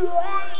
Uau!